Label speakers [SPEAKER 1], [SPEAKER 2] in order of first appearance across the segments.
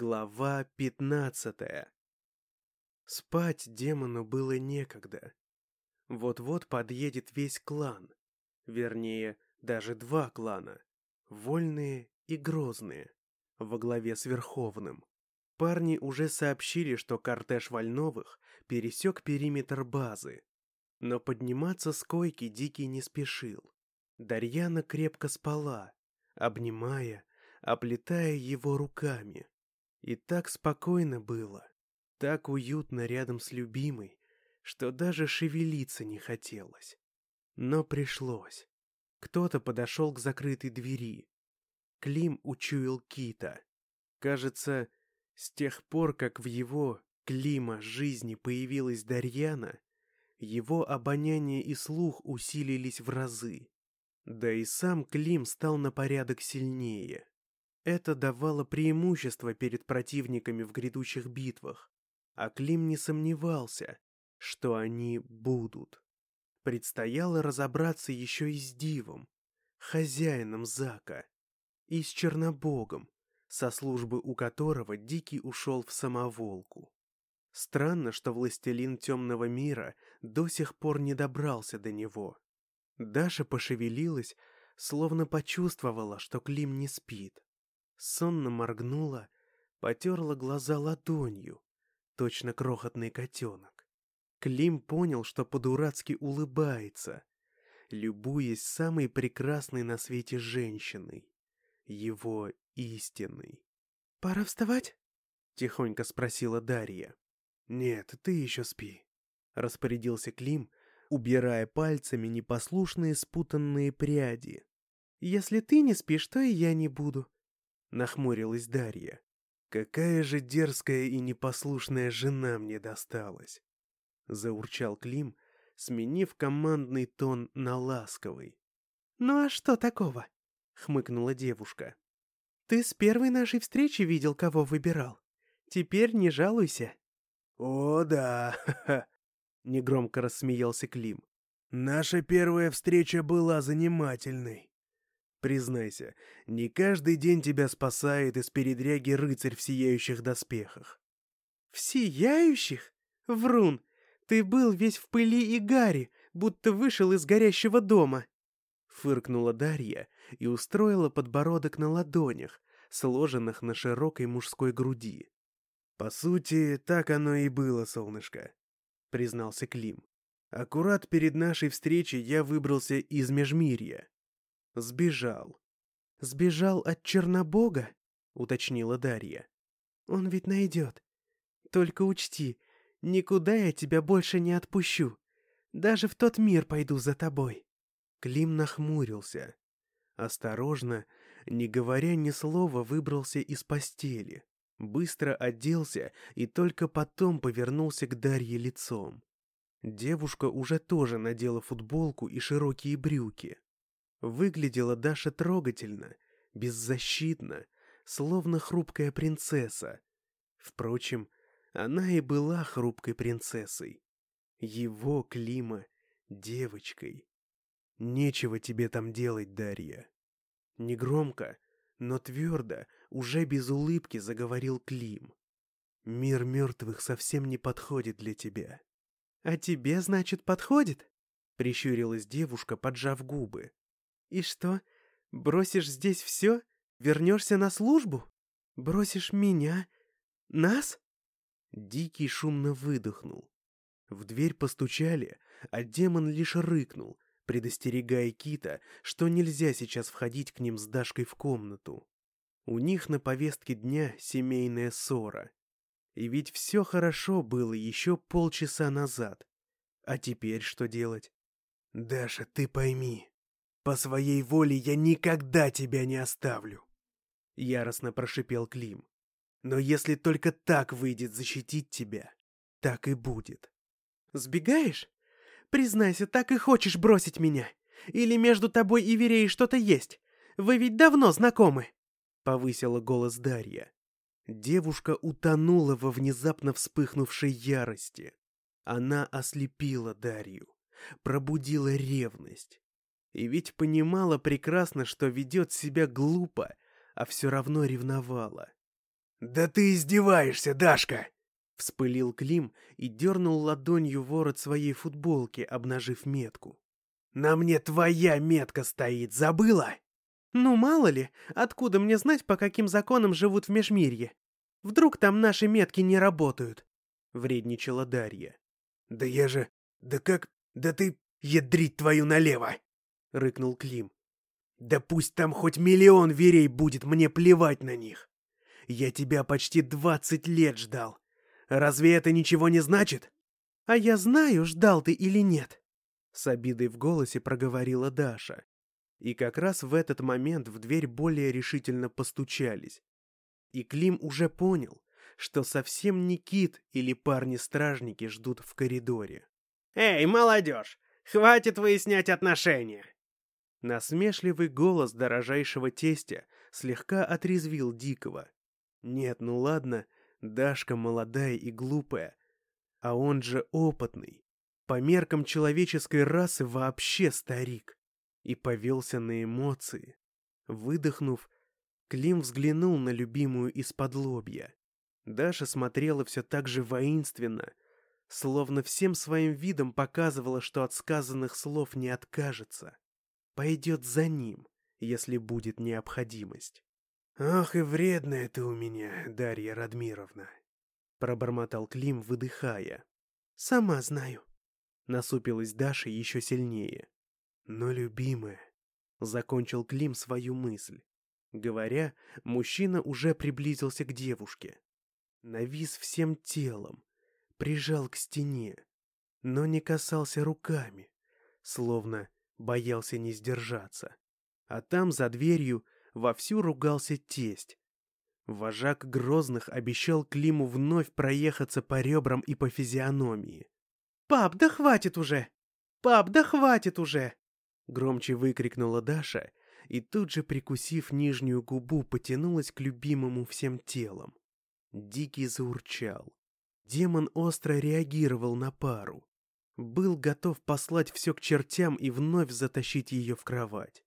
[SPEAKER 1] Глава пятнадцатая. Спать демону было некогда. Вот-вот подъедет весь клан. Вернее, даже два клана. Вольные и Грозные. Во главе с Верховным. Парни уже сообщили, что кортеж Вольновых пересек периметр базы. Но подниматься с койки Дикий не спешил. Дарьяна крепко спала, обнимая, оплетая его руками. И так спокойно было, так уютно рядом с любимой, что даже шевелиться не хотелось. Но пришлось. Кто-то подошел к закрытой двери. Клим учуял Кита. Кажется, с тех пор, как в его, Клима, жизни появилась Дарьяна, его обоняние и слух усилились в разы. Да и сам Клим стал на порядок сильнее. Это давало преимущество перед противниками в грядущих битвах, а Клим не сомневался, что они будут. Предстояло разобраться еще и с Дивом, хозяином Зака, и с Чернобогом, со службы у которого Дикий ушел в самоволку. Странно, что властелин темного мира до сих пор не добрался до него. Даша пошевелилась, словно почувствовала, что Клим не спит сонно моргнула, потерла глаза ладонью, точно крохотный котенок. Клим понял, что по-дурацки улыбается, любуясь самой прекрасной на свете женщиной, его истинной. «Пора вставать?» — тихонько спросила Дарья. «Нет, ты еще спи», — распорядился Клим, убирая пальцами непослушные спутанные пряди. «Если ты не спишь, то и я не буду», — нахмурилась Дарья. «Какая же дерзкая и непослушная жена мне досталась!» — заурчал Клим, сменив командный тон на ласковый. «Ну а что такого?» — хмыкнула девушка. «Ты с первой нашей встречи видел, кого выбирал. Теперь не жалуйся».
[SPEAKER 2] «О, да!» — негромко рассмеялся Клим. «Наша первая встреча была занимательной.
[SPEAKER 1] Признайся, не каждый день тебя спасает из передряги рыцарь в сияющих доспехах.
[SPEAKER 3] В сияющих? Врун, ты был весь в пыли и гаре, будто вышел из горящего дома.
[SPEAKER 1] Фыркнула Дарья и устроила подбородок на ладонях, сложенных на широкой мужской груди. «По сути, так оно и было, солнышко», — признался Клим. «Аккурат перед нашей встречей я выбрался из Межмирья. Сбежал.
[SPEAKER 3] Сбежал от Чернобога? Уточнила Дарья. Он ведь найдет. Только учти, никуда я тебя больше не отпущу. Даже в тот мир пойду за тобой.
[SPEAKER 1] Клим нахмурился. Осторожно, не говоря ни слова, выбрался из постели. Быстро оделся и только потом повернулся к Дарье лицом. Девушка уже тоже надела футболку и широкие брюки. Выглядела Даша трогательно, беззащитно, словно хрупкая принцесса. Впрочем, она и была хрупкой принцессой. Его Клима девочкой. Нечего тебе там делать, Дарья. Негромко, но твердо, уже без улыбки заговорил Клим. Мир мертвых совсем не подходит для тебя.
[SPEAKER 3] А тебе, значит, подходит?
[SPEAKER 1] Прищурилась девушка, поджав губы.
[SPEAKER 3] «И что, бросишь здесь все? Вернешься на службу? Бросишь меня? Нас?»
[SPEAKER 1] Дикий шумно выдохнул. В дверь постучали, а демон лишь рыкнул, предостерегая Кита, что нельзя сейчас входить к ним с Дашкой в комнату. У них на повестке дня семейная ссора. И ведь все хорошо было еще полчаса назад. А теперь что делать?
[SPEAKER 2] «Даша, ты пойми, по своей воле я никогда тебя не оставлю.
[SPEAKER 1] Яростно прошипел Клим. Но если только так выйдет защитить тебя, так и будет.
[SPEAKER 3] Сбегаешь? Признайся, так и хочешь бросить меня? Или между тобой и Вереей что-то есть? Вы ведь давно знакомы.
[SPEAKER 1] Повысила голос Дарья. Девушка утонула во внезапно вспыхнувшей ярости. Она ослепила Дарью, пробудила ревность, и ведь понимала прекрасно, что ведет себя глупо, а все равно ревновала.
[SPEAKER 2] «Да ты издеваешься, Дашка!»
[SPEAKER 1] Вспылил Клим и дернул ладонью ворот своей футболки, обнажив метку.
[SPEAKER 2] «На мне твоя метка стоит, забыла?»
[SPEAKER 3] «Ну, мало ли, откуда мне знать, по каким законам живут в Межмирье? Вдруг там наши метки не работают?»
[SPEAKER 1] — вредничала Дарья.
[SPEAKER 2] «Да я же... Да как... Да ты... Ядрить твою налево!» — рыкнул Клим. «Да пусть там хоть миллион верей будет, мне плевать на них. Я тебя почти двадцать лет ждал. Разве это ничего не значит?»
[SPEAKER 3] «А я знаю, ждал ты или нет», —
[SPEAKER 1] с обидой в голосе проговорила Даша. И как раз в этот момент в дверь более решительно постучались. И Клим уже понял, что совсем не Кит или парни-стражники ждут в коридоре.
[SPEAKER 2] «Эй, молодежь, хватит выяснять отношения!»
[SPEAKER 1] Насмешливый голос дорожайшего тестя слегка отрезвил Дикого. Нет, ну ладно, Дашка молодая и глупая, а он же опытный. По меркам человеческой расы вообще старик. И повелся на эмоции. Выдохнув, Клим взглянул на любимую из-под лобья. Даша смотрела все так же воинственно, словно всем своим видом показывала, что от сказанных слов не откажется. Пойдет за ним, если будет необходимость.
[SPEAKER 2] «Ах и вредная ты у меня, Дарья Радмировна!» — пробормотал Клим, выдыхая.
[SPEAKER 3] «Сама знаю», —
[SPEAKER 1] насупилась Даша еще сильнее.
[SPEAKER 2] «Но, любимая...»
[SPEAKER 1] — закончил Клим свою мысль. Говоря, мужчина уже приблизился к девушке. Навис всем телом, прижал к стене, но не касался руками, словно боялся не сдержаться. А там, за дверью, вовсю ругался тесть. Вожак Грозных обещал Климу вновь проехаться по ребрам и по физиономии.
[SPEAKER 3] «Пап, да хватит уже! Пап, да хватит уже!»
[SPEAKER 1] Громче выкрикнула Даша и тут же, прикусив нижнюю губу, потянулась к любимому всем телом. Дикий заурчал. Демон остро реагировал на пару. Был готов послать все к чертям и вновь затащить ее в кровать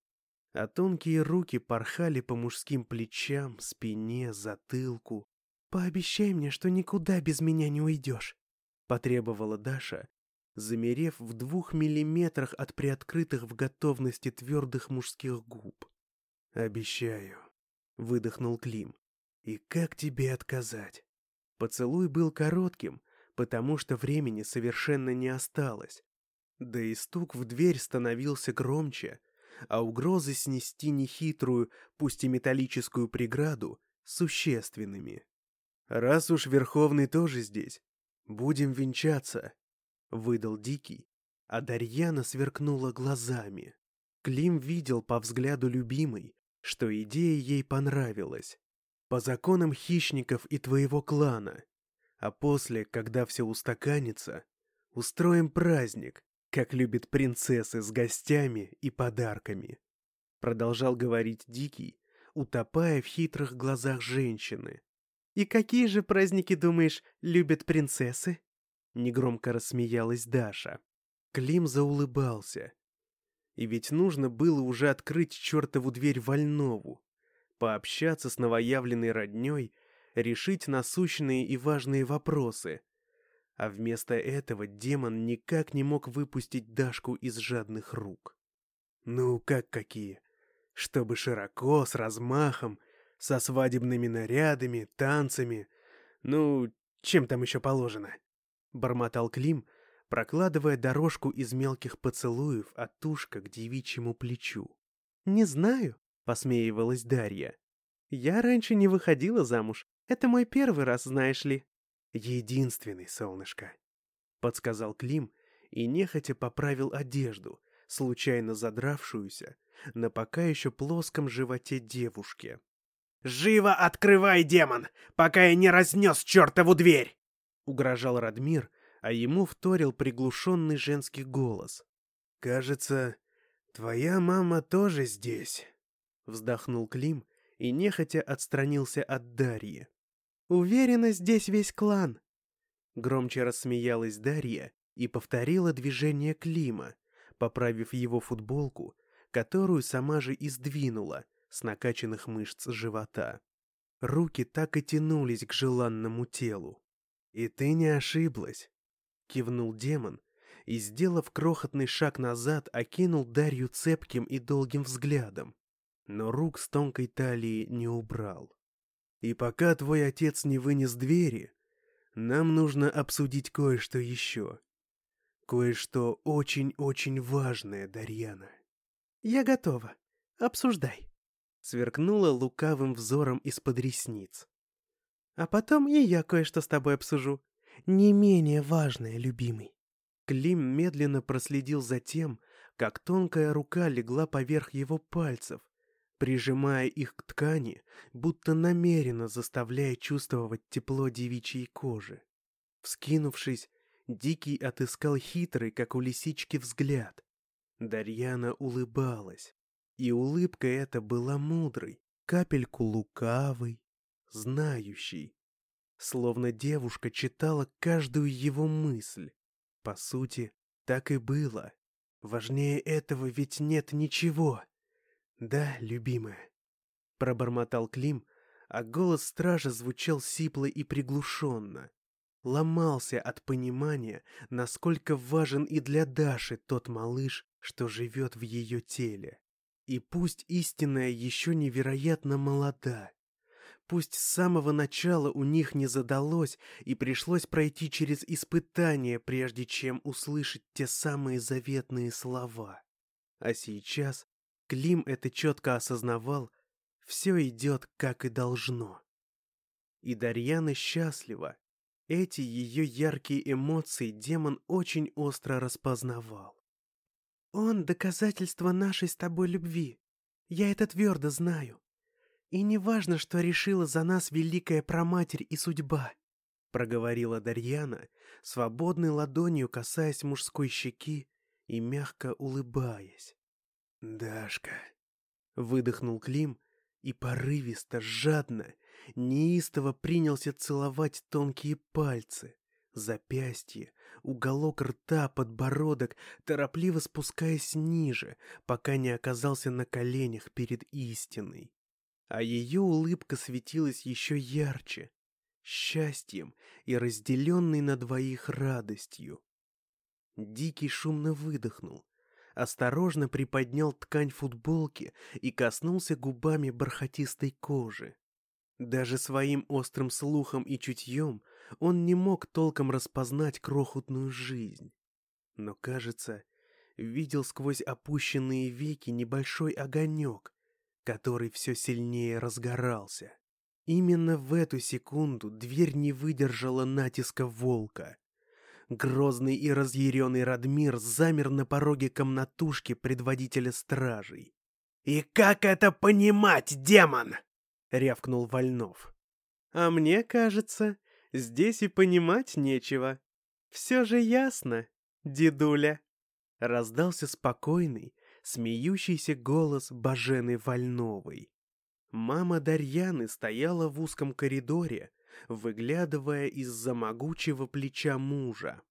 [SPEAKER 1] а тонкие руки порхали по мужским плечам, спине, затылку.
[SPEAKER 3] «Пообещай мне, что никуда без меня не уйдешь», —
[SPEAKER 1] потребовала Даша, замерев в двух миллиметрах от приоткрытых в готовности твердых мужских губ.
[SPEAKER 2] «Обещаю», — выдохнул Клим. «И как тебе отказать?»
[SPEAKER 1] Поцелуй был коротким, потому что времени совершенно не осталось. Да и стук в дверь становился громче, а угрозы снести нехитрую, пусть и металлическую преграду, существенными. «Раз уж Верховный тоже здесь, будем венчаться», — выдал Дикий, а Дарьяна сверкнула глазами. Клим видел по взгляду любимой, что идея ей понравилась. По законам хищников и твоего клана. А после, когда все устаканится, устроим праздник, как любит принцессы с гостями и подарками. Продолжал говорить Дикий, утопая в хитрых глазах женщины.
[SPEAKER 3] «И какие же праздники, думаешь, любят принцессы?»
[SPEAKER 1] Негромко рассмеялась Даша. Клим заулыбался. И ведь нужно было уже открыть чертову дверь Вольнову, пообщаться с новоявленной родней, решить насущные и важные вопросы, а вместо этого демон никак не мог выпустить Дашку из жадных рук.
[SPEAKER 2] «Ну, как какие? Чтобы широко, с размахом, со свадебными нарядами, танцами. Ну, чем там еще положено?»
[SPEAKER 1] Бормотал Клим, прокладывая дорожку из мелких поцелуев от тушка к девичьему плечу.
[SPEAKER 3] «Не знаю», — посмеивалась Дарья. «Я раньше не выходила замуж. Это мой первый раз, знаешь ли».
[SPEAKER 2] «Единственный, солнышко», —
[SPEAKER 1] подсказал Клим и нехотя поправил одежду, случайно задравшуюся, на пока еще плоском животе девушки.
[SPEAKER 2] «Живо открывай, демон, пока я не разнес чертову дверь!»
[SPEAKER 1] — угрожал Радмир, а ему вторил приглушенный женский голос.
[SPEAKER 2] «Кажется, твоя мама тоже здесь», —
[SPEAKER 1] вздохнул Клим и нехотя отстранился от Дарьи.
[SPEAKER 3] Уверена, здесь весь клан.
[SPEAKER 1] Громче рассмеялась Дарья и повторила движение Клима, поправив его футболку, которую сама же и сдвинула с накачанных мышц живота. Руки так и тянулись к желанному телу. «И ты не ошиблась», — кивнул демон, и, сделав крохотный шаг назад, окинул Дарью цепким и долгим взглядом, но рук с тонкой талии не убрал. «И пока твой отец не вынес двери, нам нужно обсудить кое-что еще. Кое-что очень-очень важное, Дарьяна».
[SPEAKER 3] «Я готова. Обсуждай», — сверкнула лукавым взором из-под ресниц. «А потом и я кое-что с тобой обсужу. Не менее важное, любимый».
[SPEAKER 1] Клим медленно проследил за тем, как тонкая рука легла поверх его пальцев, прижимая их к ткани, будто намеренно заставляя чувствовать тепло девичьей кожи. Вскинувшись, Дикий отыскал хитрый, как у лисички, взгляд. Дарьяна улыбалась, и улыбка эта была мудрой, капельку лукавой, знающей. Словно девушка читала каждую его мысль. По сути, так и было. Важнее этого ведь нет ничего. Да, любимая. Пробормотал Клим, а голос стража звучал сипло и приглушенно. Ломался от понимания, насколько важен и для Даши тот малыш, что живет в ее теле. И пусть истинная еще невероятно молода, Пусть с самого начала у них не задалось и пришлось пройти через испытания, прежде чем услышать те самые заветные слова. А сейчас Клим это четко осознавал, все идет как и должно. И Дарьяна счастлива. Эти ее яркие эмоции демон очень остро распознавал.
[SPEAKER 3] «Он — доказательство нашей с тобой любви. Я это твердо знаю. И не важно, что решила за нас великая проматерь и судьба, проговорила Дарьяна, свободной ладонью касаясь мужской щеки и мягко улыбаясь.
[SPEAKER 1] Дашка, выдохнул Клим и порывисто, жадно, неистово принялся целовать тонкие пальцы, запястье, уголок рта, подбородок, торопливо спускаясь ниже, пока не оказался на коленях перед истиной. А ее улыбка светилась еще ярче, счастьем и разделенной на двоих радостью. Дикий шумно выдохнул, осторожно приподнял ткань футболки и коснулся губами бархатистой кожи. Даже своим острым слухом и чутьем он не мог толком распознать крохотную жизнь. Но, кажется, видел сквозь опущенные веки небольшой огонек, который все сильнее разгорался. Именно в эту секунду дверь не выдержала натиска волка. Грозный и разъяренный Радмир замер на пороге комнатушки предводителя стражей.
[SPEAKER 2] «И как это понимать, демон?»
[SPEAKER 1] — рявкнул Вольнов. «А мне кажется, здесь и понимать нечего. Все же ясно, дедуля». Раздался спокойный, смеющийся голос Бажены Вольновой. Мама Дарьяны стояла в узком коридоре, выглядывая из-за могучего плеча мужа.